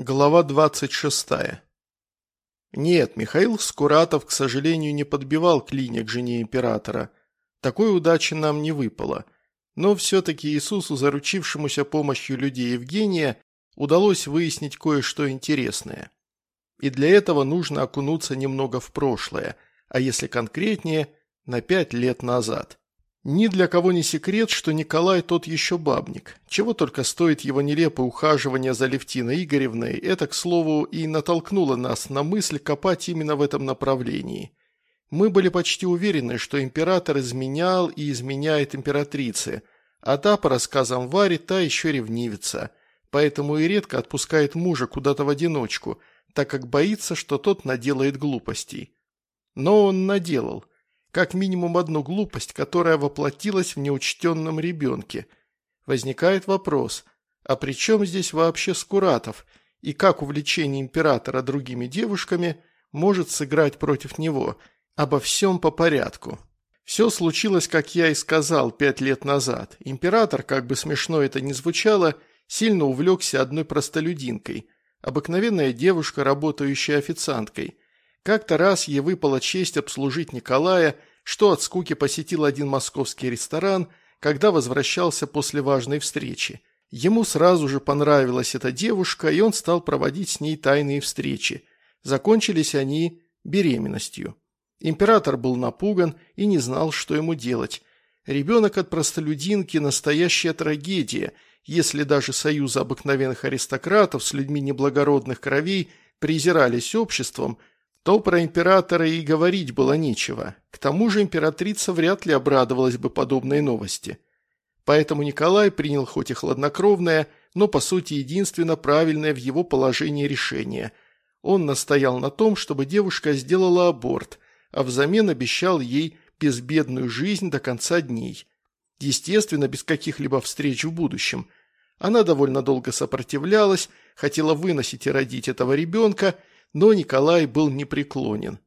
Глава 26. Нет, Михаил Скуратов, к сожалению, не подбивал клиник к жене императора. Такой удачи нам не выпало. Но все-таки Иисусу, заручившемуся помощью людей Евгения, удалось выяснить кое-что интересное. И для этого нужно окунуться немного в прошлое, а если конкретнее, на пять лет назад. Ни для кого не секрет, что Николай тот еще бабник. Чего только стоит его нелепое ухаживание за Левтиной Игоревной, это, к слову, и натолкнуло нас на мысль копать именно в этом направлении. Мы были почти уверены, что император изменял и изменяет императрице, а та, по рассказам Вари, та еще ревнивится, поэтому и редко отпускает мужа куда-то в одиночку, так как боится, что тот наделает глупостей. Но он наделал – как минимум одну глупость, которая воплотилась в неучтенном ребенке. Возникает вопрос, а при чем здесь вообще Скуратов, и как увлечение императора другими девушками может сыграть против него? Обо всем по порядку. Все случилось, как я и сказал, пять лет назад. Император, как бы смешно это ни звучало, сильно увлекся одной простолюдинкой. Обыкновенная девушка, работающая официанткой – как-то раз ей выпала честь обслужить Николая, что от скуки посетил один московский ресторан, когда возвращался после важной встречи. Ему сразу же понравилась эта девушка, и он стал проводить с ней тайные встречи. Закончились они беременностью. Император был напуган и не знал, что ему делать. Ребенок от простолюдинки – настоящая трагедия, если даже союзы обыкновенных аристократов с людьми неблагородных кровей презирались обществом – то про императора и говорить было нечего. К тому же императрица вряд ли обрадовалась бы подобной новости. Поэтому Николай принял хоть и хладнокровное, но по сути единственно правильное в его положении решение. Он настоял на том, чтобы девушка сделала аборт, а взамен обещал ей безбедную жизнь до конца дней. Естественно, без каких-либо встреч в будущем. Она довольно долго сопротивлялась, хотела выносить и родить этого ребенка – но Николай был непреклонен.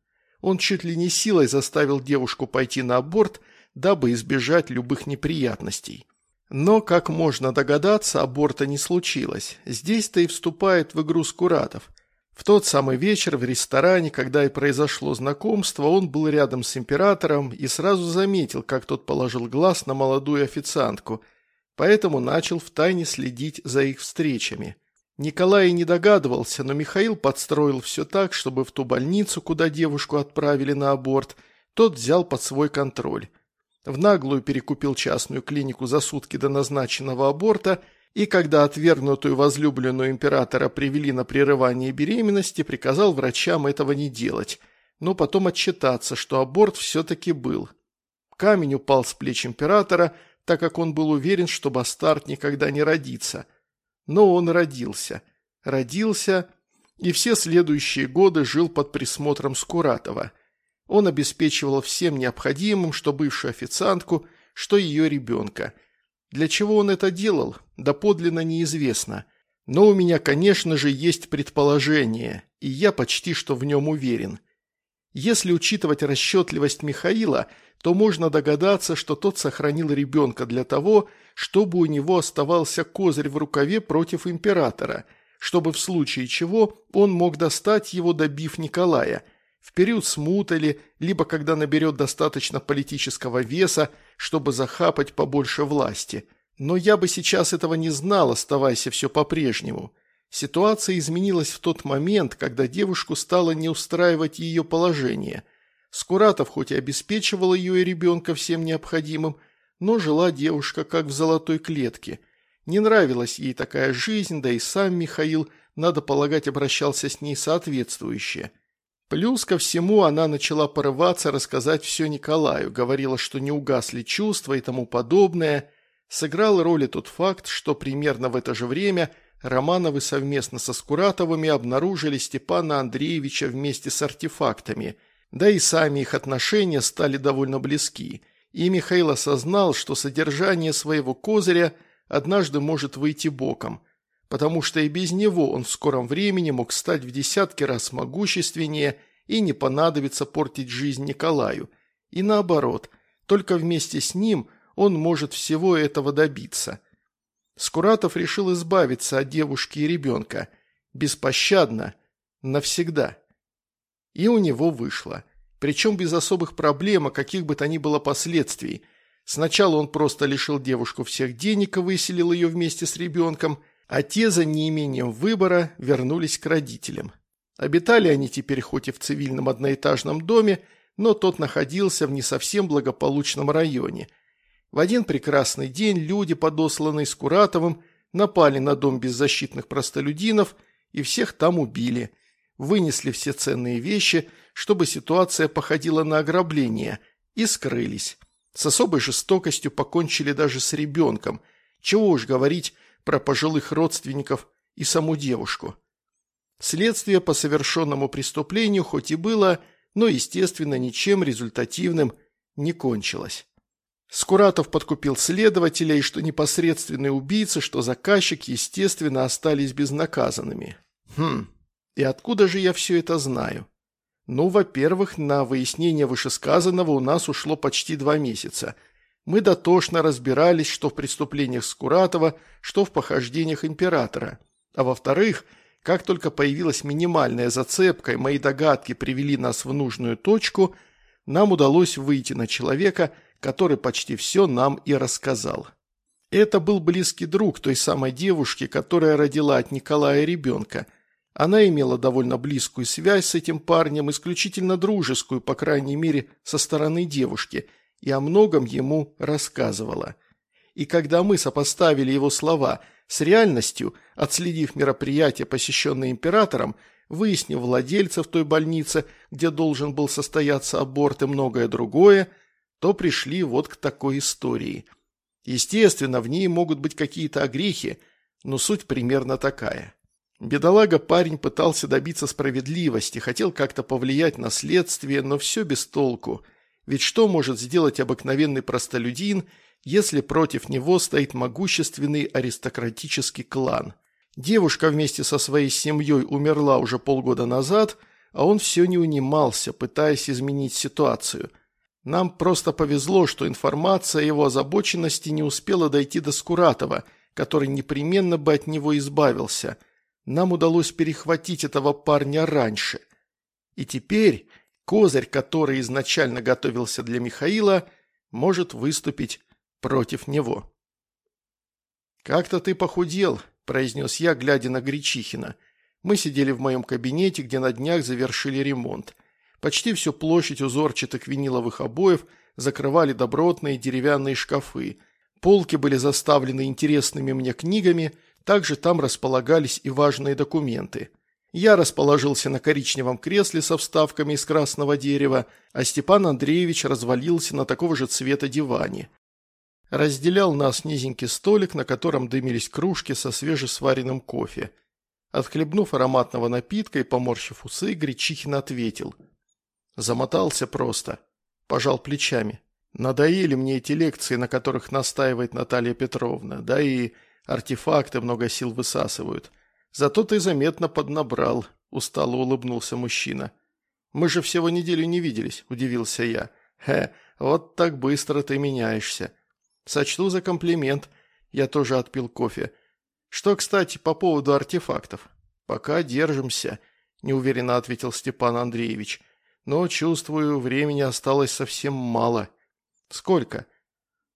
Он чуть ли не силой заставил девушку пойти на аборт, дабы избежать любых неприятностей. Но, как можно догадаться, аборта не случилось. Здесь-то и вступает в игру Скуратов. В тот самый вечер в ресторане, когда и произошло знакомство, он был рядом с императором и сразу заметил, как тот положил глаз на молодую официантку, поэтому начал втайне следить за их встречами. Николай не догадывался, но Михаил подстроил все так, чтобы в ту больницу, куда девушку отправили на аборт, тот взял под свой контроль. В наглую перекупил частную клинику за сутки до назначенного аборта, и когда отвергнутую возлюбленную императора привели на прерывание беременности, приказал врачам этого не делать, но потом отчитаться, что аборт все-таки был. Камень упал с плеч императора, так как он был уверен, что бастард никогда не родится – но он родился. Родился и все следующие годы жил под присмотром Скуратова. Он обеспечивал всем необходимым, что бывшую официантку, что ее ребенка. Для чего он это делал, доподлинно неизвестно. Но у меня, конечно же, есть предположение, и я почти что в нем уверен. Если учитывать расчетливость Михаила, то можно догадаться, что тот сохранил ребенка для того, чтобы у него оставался козырь в рукаве против императора, чтобы в случае чего он мог достать его, добив Николая, в период смуты ли, либо когда наберет достаточно политического веса, чтобы захапать побольше власти. Но я бы сейчас этого не знал, оставаясь все по-прежнему. Ситуация изменилась в тот момент, когда девушку стало не устраивать ее положение. Скуратов хоть и обеспечивал ее и ребенка всем необходимым, но жила девушка как в золотой клетке. Не нравилась ей такая жизнь, да и сам Михаил, надо полагать, обращался с ней соответствующе. Плюс ко всему она начала порываться рассказать все Николаю, говорила, что не угасли чувства и тому подобное. Сыграл роль и тот факт, что примерно в это же время Романовы совместно со Скуратовыми обнаружили Степана Андреевича вместе с артефактами, да и сами их отношения стали довольно близки – и Михаил осознал, что содержание своего козыря однажды может выйти боком, потому что и без него он в скором времени мог стать в десятки раз могущественнее и не понадобится портить жизнь Николаю. И наоборот, только вместе с ним он может всего этого добиться. Скуратов решил избавиться от девушки и ребенка. Беспощадно. Навсегда. И у него вышло. Причем без особых проблем, а каких бы то ни было последствий. Сначала он просто лишил девушку всех денег и выселил ее вместе с ребенком, а те за неимением выбора вернулись к родителям. Обитали они теперь хоть и в цивильном одноэтажном доме, но тот находился в не совсем благополучном районе. В один прекрасный день люди, подосланные Скуратовым, напали на дом беззащитных простолюдинов и всех там убили. Вынесли все ценные вещи, чтобы ситуация походила на ограбление, и скрылись. С особой жестокостью покончили даже с ребенком. Чего уж говорить про пожилых родственников и саму девушку. Следствие по совершенному преступлению хоть и было, но, естественно, ничем результативным не кончилось. Скуратов подкупил следователя, и что непосредственные убийцы, что заказчик, естественно, остались безнаказанными. Хм, и откуда же я все это знаю? Ну, во-первых, на выяснение вышесказанного у нас ушло почти два месяца. Мы дотошно разбирались, что в преступлениях Скуратова, что в похождениях императора. А во-вторых, как только появилась минимальная зацепка и мои догадки привели нас в нужную точку, нам удалось выйти на человека, который почти все нам и рассказал. Это был близкий друг той самой девушки, которая родила от Николая ребенка – она имела довольно близкую связь с этим парнем, исключительно дружескую, по крайней мере, со стороны девушки, и о многом ему рассказывала. И когда мы сопоставили его слова с реальностью, отследив мероприятие, посещенное императором, выяснив владельцев той больницы, где должен был состояться аборт и многое другое, то пришли вот к такой истории. Естественно, в ней могут быть какие-то огрехи, но суть примерно такая. Бедолага парень пытался добиться справедливости, хотел как-то повлиять на следствие, но все без толку. Ведь что может сделать обыкновенный простолюдин, если против него стоит могущественный аристократический клан? Девушка вместе со своей семьей умерла уже полгода назад, а он все не унимался, пытаясь изменить ситуацию. Нам просто повезло, что информация о его озабоченности не успела дойти до Скуратова, который непременно бы от него избавился – нам удалось перехватить этого парня раньше. И теперь козырь, который изначально готовился для Михаила, может выступить против него. «Как-то ты похудел», – произнес я, глядя на Гречихина. Мы сидели в моем кабинете, где на днях завершили ремонт. Почти всю площадь узорчатых виниловых обоев закрывали добротные деревянные шкафы. Полки были заставлены интересными мне книгами – также там располагались и важные документы. Я расположился на коричневом кресле со вставками из красного дерева, а Степан Андреевич развалился на такого же цвета диване. Разделял нас низенький столик, на котором дымились кружки со свежесваренным кофе. Отхлебнув ароматного напитка и поморщив усы, Гречихин ответил. Замотался просто. Пожал плечами. Надоели мне эти лекции, на которых настаивает Наталья Петровна, да и Артефакты много сил высасывают. Зато ты заметно поднабрал», – устало улыбнулся мужчина. «Мы же всего неделю не виделись», – удивился я. «Хе, вот так быстро ты меняешься». «Сочту за комплимент». Я тоже отпил кофе. «Что, кстати, по поводу артефактов?» «Пока держимся», – неуверенно ответил Степан Андреевич. «Но, чувствую, времени осталось совсем мало». «Сколько?»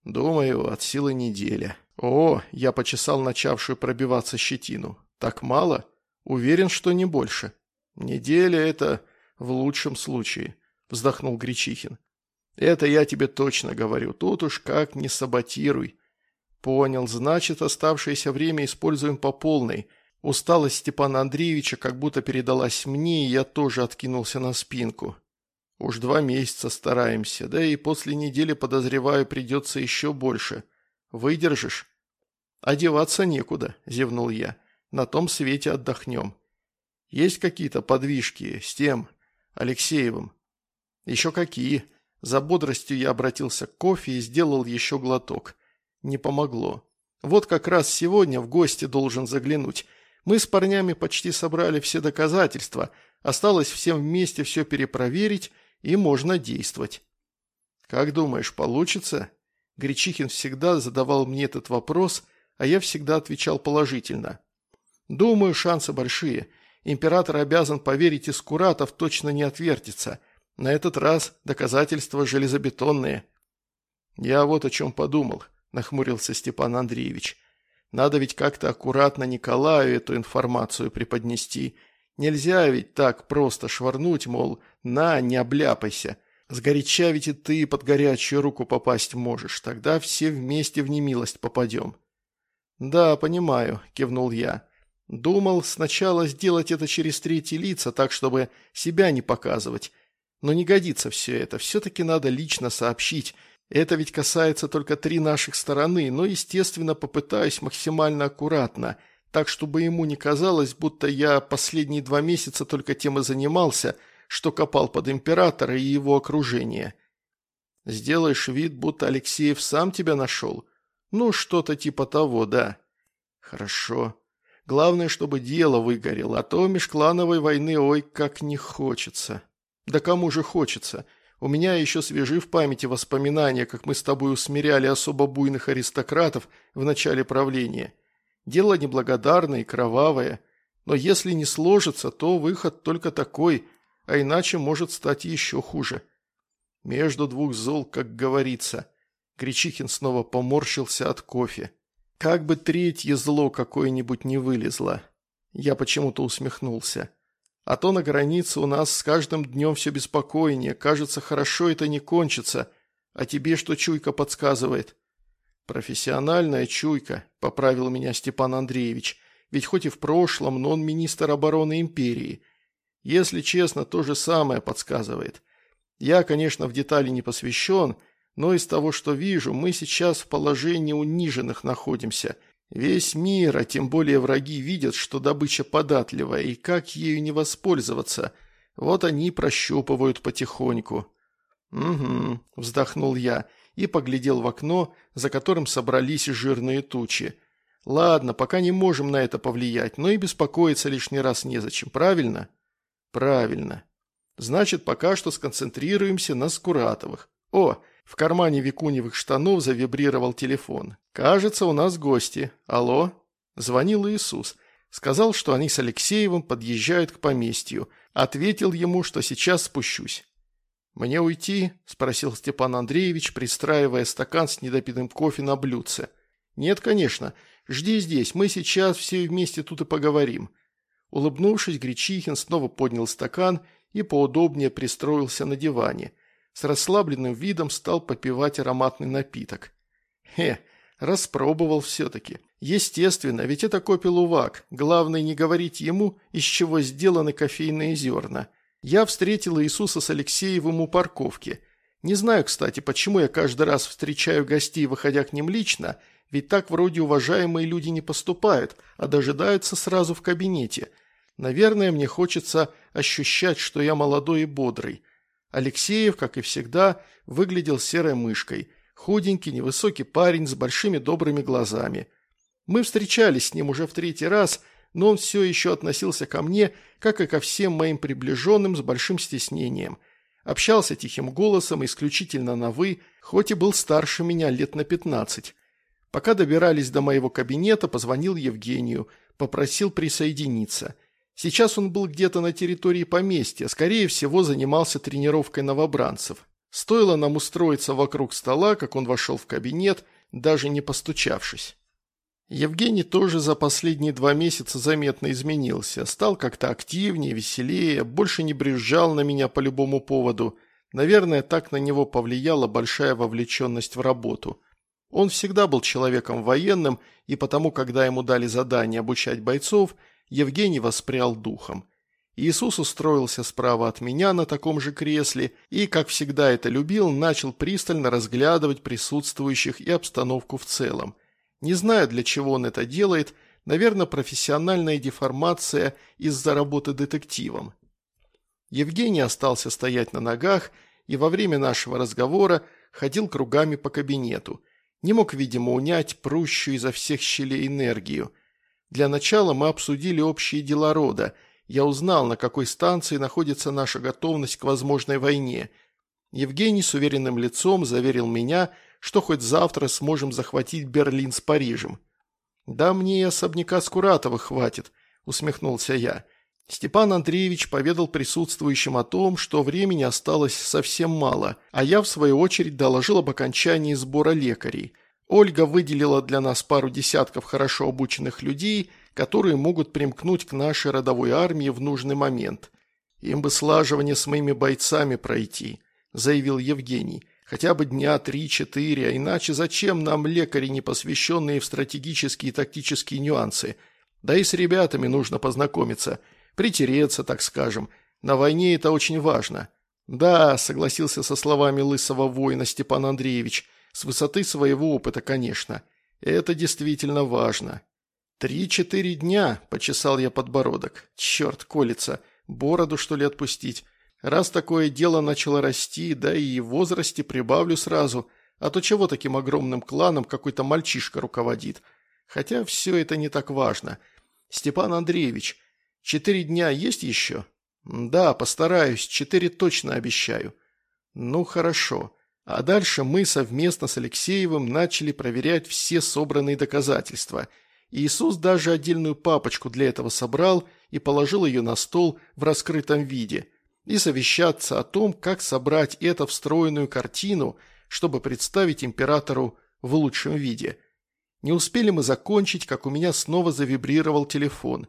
«Думаю, от силы неделя». «О!» – я почесал начавшую пробиваться щетину. «Так мало? Уверен, что не больше. Неделя – это в лучшем случае», – вздохнул Гречихин. «Это я тебе точно говорю. Тут уж как не саботируй». «Понял. Значит, оставшееся время используем по полной». Усталость Степана Андреевича как будто передалась мне, и я тоже откинулся на спинку. Уж два месяца стараемся, да и после недели, подозреваю, придется еще больше – Выдержишь?» «Одеваться некуда», – зевнул я. «На том свете отдохнем». «Есть какие-то подвижки с тем Алексеевым?» «Еще какие?» За бодростью я обратился к кофе и сделал еще глоток. Не помогло. Вот как раз сегодня в гости должен заглянуть. Мы с парнями почти собрали все доказательства. Осталось всем вместе все перепроверить, и можно действовать. «Как думаешь, получится?» Гречихин всегда задавал мне этот вопрос, а я всегда отвечал положительно. Думаю, шансы большие. Император обязан поверить, из Куратов точно не отвертится. На этот раз доказательства железобетонные. Я вот о чем подумал, нахмурился Степан Андреевич. Надо ведь как-то аккуратно Николаю эту информацию преподнести. Нельзя ведь так просто швырнуть, мол, на, не обляпайся. Сгоряча ведь и ты под горячую руку попасть можешь, тогда все вместе в немилость попадем». «Да, понимаю», – кивнул я. «Думал сначала сделать это через третьи лица, так, чтобы себя не показывать. Но не годится все это, все-таки надо лично сообщить. Это ведь касается только три наших стороны, но, естественно, попытаюсь максимально аккуратно, так, чтобы ему не казалось, будто я последние два месяца только тем и занимался – что копал под императора и его окружение. Сделаешь вид, будто Алексеев сам тебя нашел? Ну, что-то типа того, да. Хорошо. Главное, чтобы дело выгорело, а то межклановой войны ой как не хочется. Да кому же хочется? У меня еще свежи в памяти воспоминания, как мы с тобой усмиряли особо буйных аристократов в начале правления. Дело неблагодарное и кровавое. Но если не сложится, то выход только такой а иначе может стать еще хуже. Между двух зол, как говорится. Гречихин снова поморщился от кофе. Как бы третье зло какое-нибудь не вылезло. Я почему-то усмехнулся. А то на границе у нас с каждым днем все беспокойнее. Кажется, хорошо это не кончится. А тебе что чуйка подсказывает? Профессиональная чуйка, поправил меня Степан Андреевич. Ведь хоть и в прошлом, но он министр обороны империи – если честно, то же самое подсказывает. Я, конечно, в детали не посвящен, но из того, что вижу, мы сейчас в положении униженных находимся. Весь мир, а тем более враги, видят, что добыча податливая, и как ею не воспользоваться. Вот они прощупывают потихоньку. «Угу», – вздохнул я и поглядел в окно, за которым собрались жирные тучи. «Ладно, пока не можем на это повлиять, но и беспокоиться лишний раз незачем, правильно?» Правильно. Значит, пока что сконцентрируемся на Скуратовых. О, в кармане Викуневых штанов завибрировал телефон. Кажется, у нас гости. Алло? Звонил Иисус. Сказал, что они с Алексеевым подъезжают к поместью. Ответил ему, что сейчас спущусь. «Мне уйти?» – спросил Степан Андреевич, пристраивая стакан с недопитым кофе на блюдце. «Нет, конечно. Жди здесь, мы сейчас все вместе тут и поговорим. Улыбнувшись, Гречихин снова поднял стакан и поудобнее пристроился на диване. С расслабленным видом стал попивать ароматный напиток. Хе, распробовал все-таки. Естественно, ведь это копилувак. Главное не говорить ему, из чего сделаны кофейные зерна. Я встретил Иисуса с Алексеевым у парковки. Не знаю, кстати, почему я каждый раз встречаю гостей, выходя к ним лично, ведь так вроде уважаемые люди не поступают, а дожидаются сразу в кабинете – Наверное, мне хочется ощущать, что я молодой и бодрый. Алексеев, как и всегда, выглядел серой мышкой. Худенький, невысокий парень с большими добрыми глазами. Мы встречались с ним уже в третий раз, но он все еще относился ко мне, как и ко всем моим приближенным, с большим стеснением. Общался тихим голосом, исключительно на «вы», хоть и был старше меня лет на пятнадцать. Пока добирались до моего кабинета, позвонил Евгению, попросил присоединиться – Сейчас он был где-то на территории поместья, скорее всего, занимался тренировкой новобранцев. Стоило нам устроиться вокруг стола, как он вошел в кабинет, даже не постучавшись. Евгений тоже за последние два месяца заметно изменился, стал как-то активнее, веселее, больше не брюзжал на меня по любому поводу. Наверное, так на него повлияла большая вовлеченность в работу. Он всегда был человеком военным, и потому, когда ему дали задание обучать бойцов – Евгений воспрял духом. Иисус устроился справа от меня на таком же кресле и, как всегда это любил, начал пристально разглядывать присутствующих и обстановку в целом. Не знаю, для чего он это делает, наверное, профессиональная деформация из-за работы детективом. Евгений остался стоять на ногах и во время нашего разговора ходил кругами по кабинету. Не мог, видимо, унять прущую изо всех щелей энергию – для начала мы обсудили общие дела рода. Я узнал, на какой станции находится наша готовность к возможной войне. Евгений с уверенным лицом заверил меня, что хоть завтра сможем захватить Берлин с Парижем. «Да мне и особняка Скуратова хватит», – усмехнулся я. Степан Андреевич поведал присутствующим о том, что времени осталось совсем мало, а я, в свою очередь, доложил об окончании сбора лекарей. Ольга выделила для нас пару десятков хорошо обученных людей, которые могут примкнуть к нашей родовой армии в нужный момент. Им бы слаживание с моими бойцами пройти, заявил Евгений. Хотя бы дня три-четыре, а иначе зачем нам лекари, не посвященные в стратегические и тактические нюансы? Да и с ребятами нужно познакомиться – Притереться, так скажем. На войне это очень важно. Да, согласился со словами лысого воина Степан Андреевич. С высоты своего опыта, конечно. Это действительно важно. «Три-четыре дня», – почесал я подбородок. «Черт, колется. Бороду, что ли, отпустить? Раз такое дело начало расти, да и в возрасте прибавлю сразу. А то чего таким огромным кланом какой-то мальчишка руководит? Хотя все это не так важно. Степан Андреевич, Четыре дня есть еще? Да, постараюсь, четыре точно обещаю. Ну, хорошо. А дальше мы совместно с Алексеевым начали проверять все собранные доказательства. Иисус даже отдельную папочку для этого собрал и положил ее на стол в раскрытом виде. И совещаться о том, как собрать это встроенную картину, чтобы представить императору в лучшем виде. Не успели мы закончить, как у меня снова завибрировал телефон.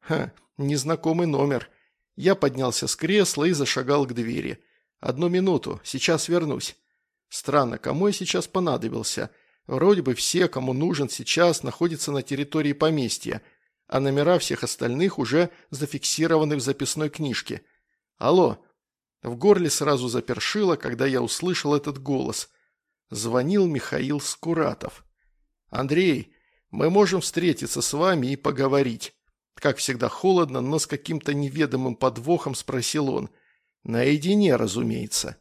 Ха, Незнакомый номер. Я поднялся с кресла и зашагал к двери. «Одну минуту, сейчас вернусь». Странно, кому я сейчас понадобился? Вроде бы все, кому нужен сейчас, находятся на территории поместья, а номера всех остальных уже зафиксированы в записной книжке. «Алло!» В горле сразу запершило, когда я услышал этот голос. Звонил Михаил Скуратов. «Андрей, мы можем встретиться с вами и поговорить». Как всегда холодно, но с каким-то неведомым подвохом спросил он. «Наедине, разумеется».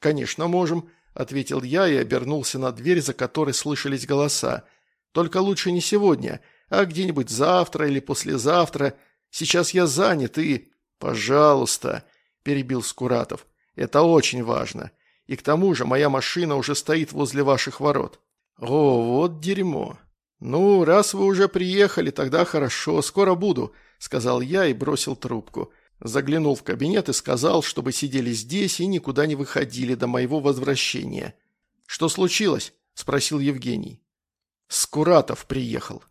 «Конечно, можем», – ответил я и обернулся на дверь, за которой слышались голоса. «Только лучше не сегодня, а где-нибудь завтра или послезавтра. Сейчас я занят и...» «Пожалуйста», – перебил Скуратов. «Это очень важно. И к тому же моя машина уже стоит возле ваших ворот». «О, вот дерьмо. «Ну, раз вы уже приехали, тогда хорошо, скоро буду», – сказал я и бросил трубку. Заглянул в кабинет и сказал, чтобы сидели здесь и никуда не выходили до моего возвращения. «Что случилось?» – спросил Евгений. «Скуратов приехал»,